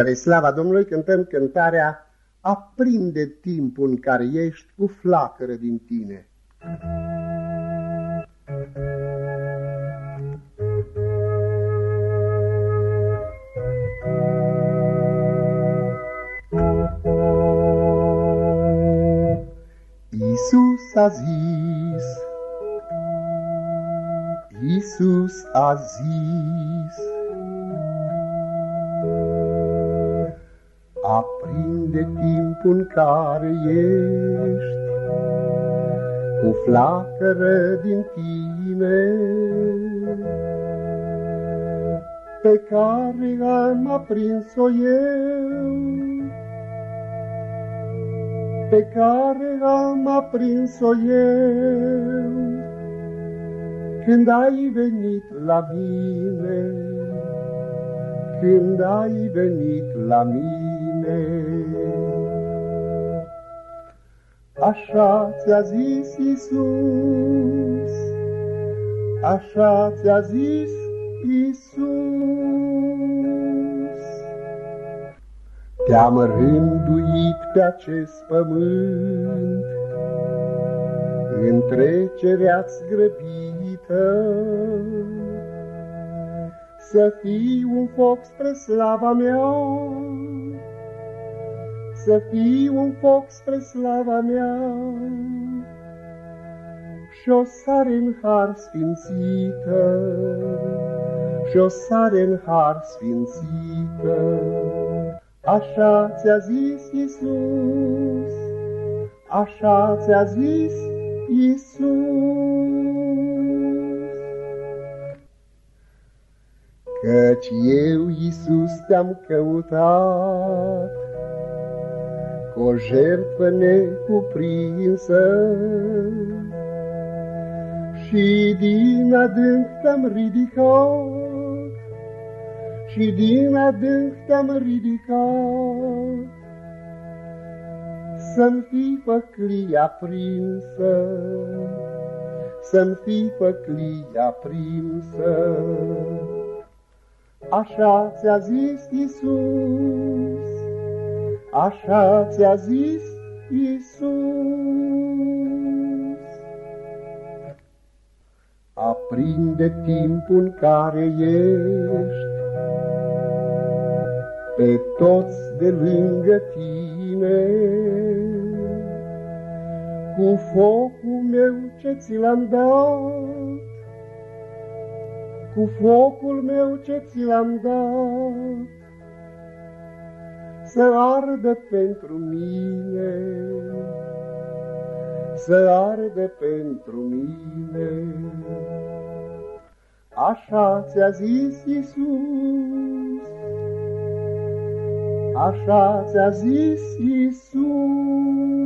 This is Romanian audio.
Spre slava Domnului cântăm cântarea Aprinde timpul în care ești cu flacără din tine. Iisus a zis, Iisus a zis, Aprinde timpul în care ești Cu flacără din tine Pe care am aprins-o eu Pe care am aprins-o eu. Când ai venit la mine Când ai venit la mine mine. Așa ți-a zis Iisus, așa ți-a zis Iisus. Te-am rânduit pe acest pământ, în trecerea-ți grăbită, să fii un foc spre slava mea, să fii un foc spre slava mea. Și o sare în har sfințită, și o sare în har sfințită. Așa ți-a zis Iisus, așa ți-a zis Iisus. Căci eu, Iisus, te-am căutat, cu o jertfă necuprinsă. Și din adânc te-am ridicat, și din adânc te-am ridicat, Să-mi fii făclia prinsă, Să-mi fii făclia prinsă. Așa ți-a zis Iisus, Așa ți-a zis Iisus. Aprinde timpul în care ești, Pe toți de lângă tine, Cu focul meu ce ți l-am dat, Cu focul meu ce ți l-am dat, să ardă pentru mine, să ardă pentru mine. Așa ți-a zis Iisus, așa ți-a zis Iisus.